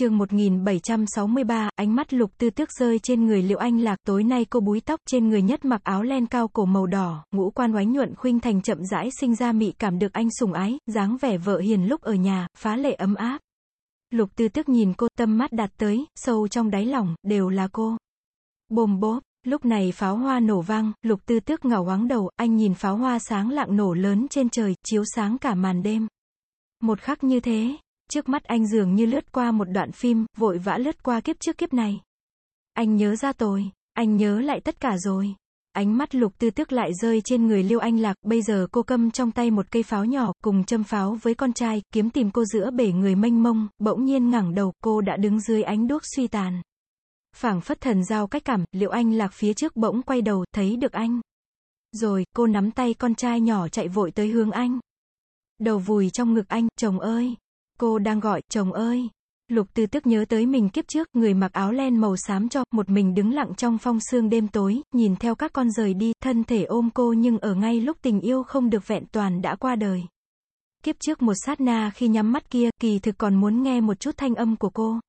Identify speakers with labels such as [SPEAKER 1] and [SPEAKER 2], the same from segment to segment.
[SPEAKER 1] chương 1763, ánh mắt lục tư tước rơi trên người liệu anh lạc, tối nay cô búi tóc, trên người nhất mặc áo len cao cổ màu đỏ, ngũ quan oánh nhuận khuynh thành chậm rãi sinh ra mị cảm được anh sủng ái, dáng vẻ vợ hiền lúc ở nhà, phá lệ ấm áp. Lục tư tước nhìn cô, tâm mắt đạt tới, sâu trong đáy lòng, đều là cô. Bồm bốp, lúc này pháo hoa nổ vang, lục tư tước ngào hoáng đầu, anh nhìn pháo hoa sáng lạng nổ lớn trên trời, chiếu sáng cả màn đêm. Một khắc như thế, Trước mắt anh dường như lướt qua một đoạn phim, vội vã lướt qua kiếp trước kiếp này. Anh nhớ ra tôi, anh nhớ lại tất cả rồi. Ánh mắt lục tư tức lại rơi trên người Liêu Anh Lạc, bây giờ cô cầm trong tay một cây pháo nhỏ, cùng châm pháo với con trai, kiếm tìm cô giữa bể người mênh mông, bỗng nhiên ngẩng đầu, cô đã đứng dưới ánh đuốc suy tàn. phảng phất thần giao cách cảm, Liệu Anh Lạc phía trước bỗng quay đầu, thấy được anh. Rồi, cô nắm tay con trai nhỏ chạy vội tới hướng anh. Đầu vùi trong ngực anh, chồng ơi. Cô đang gọi, chồng ơi. Lục tư tức nhớ tới mình kiếp trước, người mặc áo len màu xám cho, một mình đứng lặng trong phong sương đêm tối, nhìn theo các con rời đi, thân thể ôm cô nhưng ở ngay lúc tình yêu không được vẹn toàn đã qua đời. Kiếp trước một sát na khi nhắm mắt kia, kỳ thực còn muốn nghe một chút thanh âm của cô.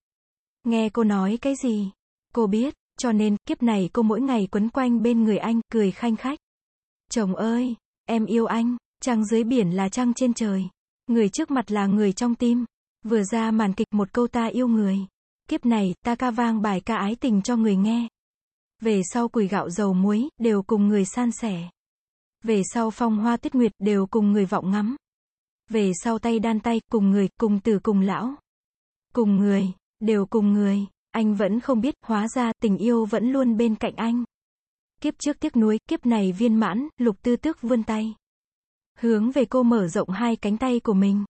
[SPEAKER 1] Nghe cô nói cái gì? Cô biết, cho nên, kiếp này cô mỗi ngày quấn quanh bên người anh, cười khanh khách. Chồng ơi, em yêu anh, trăng dưới biển là trăng trên trời. Người trước mặt là người trong tim. Vừa ra màn kịch một câu ta yêu người. Kiếp này, ta ca vang bài ca ái tình cho người nghe. Về sau quỳ gạo dầu muối, đều cùng người san sẻ. Về sau phong hoa tuyết nguyệt, đều cùng người vọng ngắm. Về sau tay đan tay, cùng người, cùng tử cùng lão. Cùng người, đều cùng người. Anh vẫn không biết, hóa ra, tình yêu vẫn luôn bên cạnh anh. Kiếp trước tiếc nuối, kiếp này viên mãn, lục tư tước vươn tay. Hướng về cô mở rộng hai cánh tay của mình.